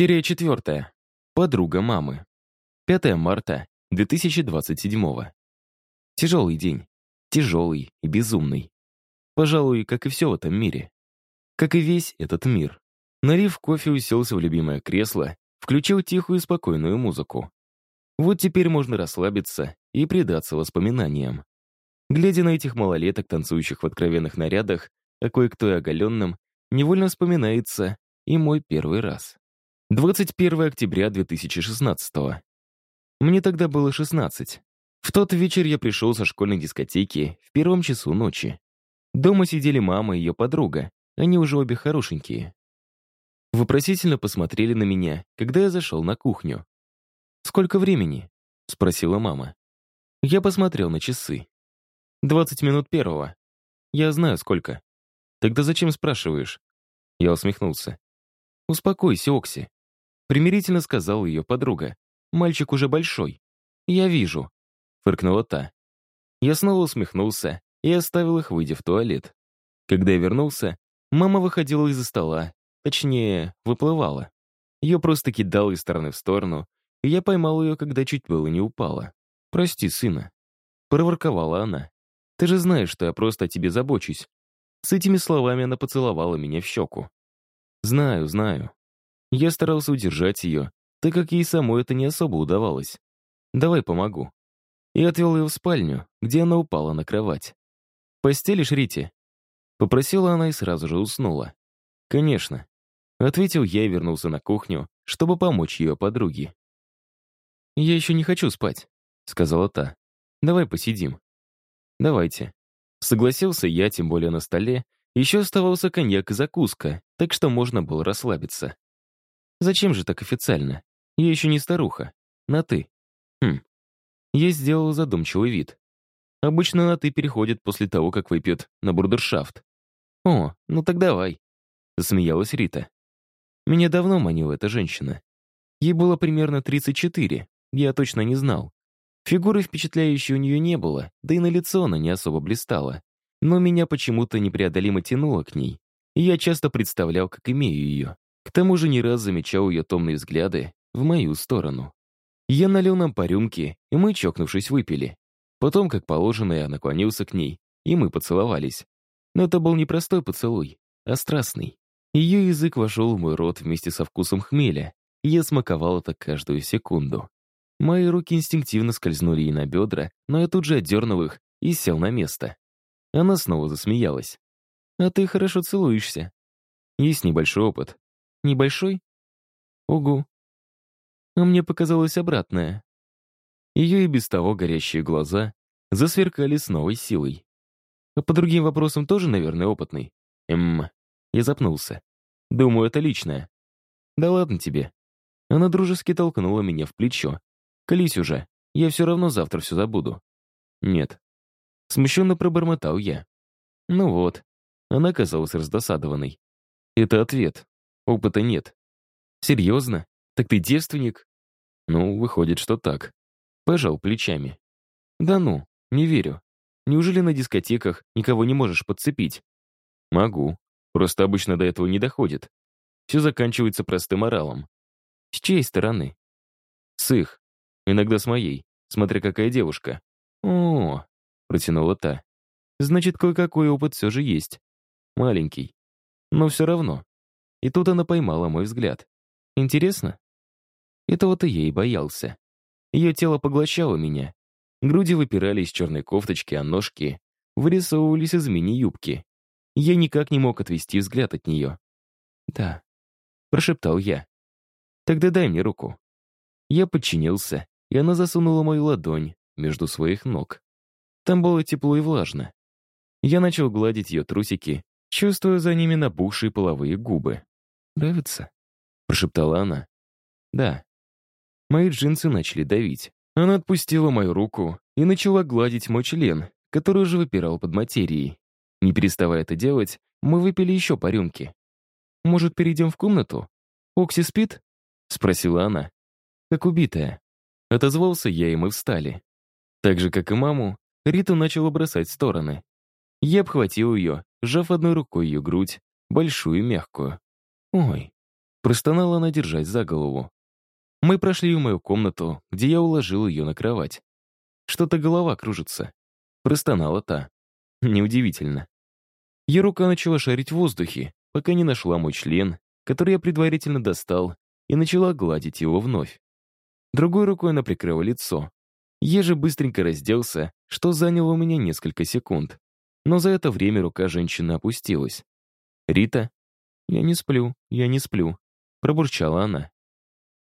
Серия четвертая. Подруга мамы. 5 марта 2027. Тяжелый день. Тяжелый и безумный. Пожалуй, как и все в этом мире. Как и весь этот мир. Налив кофе, уселся в любимое кресло, включил тихую и спокойную музыку. Вот теперь можно расслабиться и предаться воспоминаниям. Глядя на этих малолеток, танцующих в откровенных нарядах, а кое-кто и оголенным, невольно вспоминается и мой первый раз. 21 октября 2016 -го. Мне тогда было 16. В тот вечер я пришел со школьной дискотеки в первом часу ночи. Дома сидели мама и ее подруга, они уже обе хорошенькие. Вопросительно посмотрели на меня, когда я зашел на кухню. «Сколько времени?» — спросила мама. Я посмотрел на часы. «Двадцать минут первого. Я знаю, сколько. Тогда зачем спрашиваешь?» Я усмехнулся. «Успокойся, Окси. Примирительно сказала ее подруга. «Мальчик уже большой». «Я вижу», — фыркнула та. Я снова усмехнулся и оставил их, выйдя в туалет. Когда я вернулся, мама выходила из-за стола, точнее, выплывала. Ее просто кидало из стороны в сторону, и я поймал ее, когда чуть было не упала. «Прости, сына», — проворковала она. «Ты же знаешь, что я просто о тебе забочусь». С этими словами она поцеловала меня в щеку. «Знаю, знаю», я старался удержать ее, так как ей самой это не особо удавалось. «Давай помогу». И отвел ее в спальню, где она упала на кровать. «Постелишь, Рите?» Попросила она и сразу же уснула. «Конечно». Ответил я и вернулся на кухню, чтобы помочь ее подруге. «Я еще не хочу спать», — сказала та. «Давай посидим». «Давайте». Согласился я, тем более на столе, еще оставался коньяк и закуска, так что можно было расслабиться. Зачем же так официально? Я еще не старуха. На «ты». Хм. Я сделал задумчивый вид. Обычно на «ты» переходит после того, как выпьет на бурдершафт. «О, ну так давай», — засмеялась Рита. Меня давно манила эта женщина. Ей было примерно 34, я точно не знал. Фигуры впечатляющей у нее не было, да и на лицо она не особо блистала. Но меня почему-то непреодолимо тянуло к ней, и я часто представлял, как имею ее. К тому же не раз замечал ее томные взгляды в мою сторону. Я налил нам по рюмке, и мы, чокнувшись, выпили. Потом, как положено, я наклонился к ней, и мы поцеловались. Но это был не простой поцелуй, а страстный. Ее язык вошел в мой рот вместе со вкусом хмеля, и я смаковал это каждую секунду. Мои руки инстинктивно скользнули ей на бедра, но я тут же отдернул их и сел на место. Она снова засмеялась. «А ты хорошо целуешься». Есть небольшой опыт. Небольшой? Угу. А мне показалось обратное. Ее и без того горящие глаза засверкали с новой силой. А по другим вопросам тоже, наверное, опытный. Эм, я запнулся. Думаю, это личное. Да ладно тебе. Она дружески толкнула меня в плечо. Колись уже, я все равно завтра все забуду. Нет. Смущенно пробормотал я. Ну вот. Она казалась раздосадованной. Это ответ. Опыта нет. Серьезно? Так ты девственник? Ну, выходит, что так. Пожал плечами. Да ну, не верю. Неужели на дискотеках никого не можешь подцепить? Могу. Просто обычно до этого не доходит. Все заканчивается простым оралом. С чьей стороны? С их. Иногда с моей, смотря какая девушка. О, протянула та. Значит, кое-какой опыт все же есть. Маленький. Но все равно. И тут она поймала мой взгляд. Интересно? Этого-то я и боялся. Ее тело поглощало меня. Груди выпирали из черной кофточки, а ножки вырисовывались из мини-юбки. Я никак не мог отвести взгляд от нее. «Да», — прошептал я. «Тогда дай мне руку». Я подчинился, и она засунула мою ладонь между своих ног. Там было тепло и влажно. Я начал гладить ее трусики, чувствуя за ними набухшие половые губы. «Нравится?» — прошептала она. «Да». Мои джинсы начали давить. Она отпустила мою руку и начала гладить мой член, который уже выпирал под материей. Не переставая это делать, мы выпили еще по рюмке. «Может, перейдем в комнату? Окси спит?» — спросила она. «Как убитая». Отозвался я, и мы встали. Так же, как и маму, Риту начала бросать в стороны. Я обхватил ее, сжав одной рукой ее грудь, большую и мягкую. «Ой». Простонала она, держась за голову. Мы прошли в мою комнату, где я уложил ее на кровать. Что-то голова кружится. Простонала та. Неудивительно. Ее рука начала шарить в воздухе, пока не нашла мой член, который я предварительно достал, и начала гладить его вновь. Другой рукой она прикрыла лицо. Я же быстренько разделся, что заняло у меня несколько секунд. Но за это время рука женщины опустилась. «Рита?» «Я не сплю, я не сплю», — пробурчала она.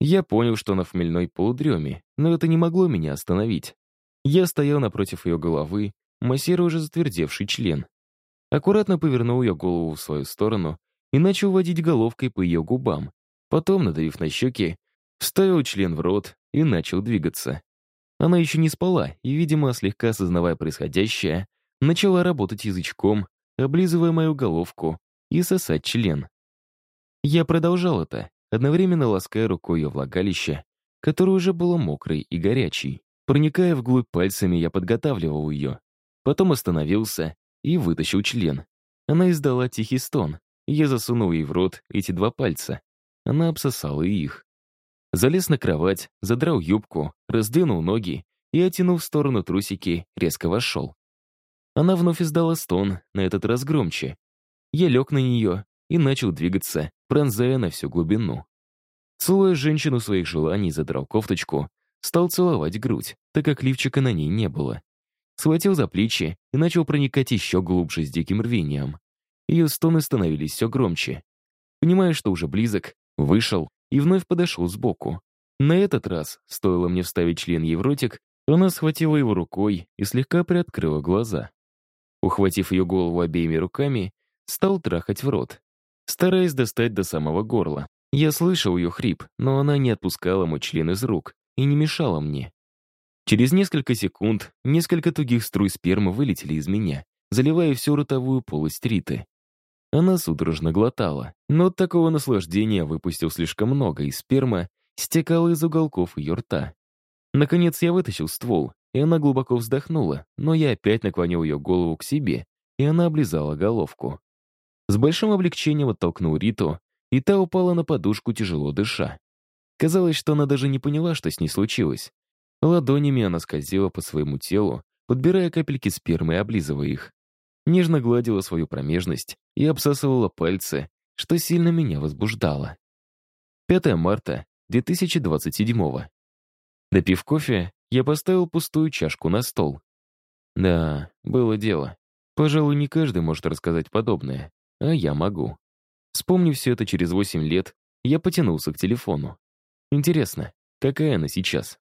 Я понял, что она в хмельной полудреме, но это не могло меня остановить. Я стоял напротив ее головы, массируя уже затвердевший член. Аккуратно повернул ее голову в свою сторону и начал водить головкой по ее губам. Потом, надавив на щеки, вставил член в рот и начал двигаться. Она еще не спала и, видимо, слегка осознавая происходящее, начала работать язычком, облизывая мою головку и сосать член. Я продолжал это, одновременно лаская рукой ее влагалище, которое уже было мокрой и горячей. Проникая вглубь пальцами, я подготавливал ее. Потом остановился и вытащил член. Она издала тихий стон, я засунул ей в рот эти два пальца. Она обсосала их. Залез на кровать, задрал юбку, раздвинул ноги и, оттянув в сторону трусики, резко вошел. Она вновь издала стон, на этот раз громче. Я лег на нее и начал двигаться, пронзая на всю глубину. Целуя женщину своих желаний, задрал кофточку, стал целовать грудь, так как лифчика на ней не было. Схватил за плечи и начал проникать еще глубже с диким рвением. Ее стоны становились все громче. Понимая, что уже близок, вышел и вновь подошел сбоку. На этот раз, стоило мне вставить член ей в ротик, она схватила его рукой и слегка приоткрыла глаза. Ухватив ее голову обеими руками, стал трахать в рот, стараясь достать до самого горла. Я слышал ее хрип, но она не отпускала мой член из рук и не мешала мне. Через несколько секунд несколько тугих струй спермы вылетели из меня, заливая всю ротовую полость Риты. Она судорожно глотала, но от такого наслаждения выпустил слишком много, и сперма стекала из уголков ее рта. Наконец я вытащил ствол, и она глубоко вздохнула, но я опять наклонил ее голову к себе, и она облизала головку. С большим облегчением оттолкнул Риту, и та упала на подушку, тяжело дыша. Казалось, что она даже не поняла, что с ней случилось. Ладонями она скользила по своему телу, подбирая капельки спермы и облизывая их нежно гладила свою промежность и обсасывала пальцы, что сильно меня возбуждало. 5 марта 2027 Допив кофе, я поставил пустую чашку на стол. Да, было дело. Пожалуй, не каждый может рассказать подобное, а я могу. Вспомнив все это через 8 лет, я потянулся к телефону. Интересно, какая она сейчас?